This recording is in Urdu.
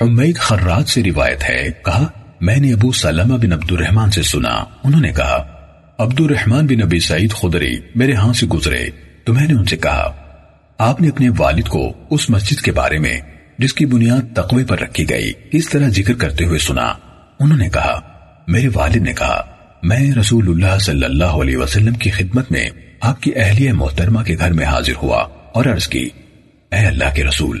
حمید خرات سے روایت ہے، کہا، میں نے ابو سلمہ بن عبد الرحمن سے سنا۔ انہوں نے کہا عبد الرحمن بن ابی سعید خدری میرے ہاں سے گزرے۔ تو میں نے ان سے کہا، آپ نے اپنے والد کو اس مسجد کے بارے میں، جس کی بنیاد تقوی پر رکھی گئی، اس طرح ذکر کرتے ہوئے سنا۔ انہوں نے کہا، میرے والد نے کہا، میں رسول اللہ صلی اللہ علیہ وسلم کی خدمت میں آپ کی اہلیہ محترمہ کے گھر میں حاضر ہوا اور عرض کی، اے اللہ کے رسول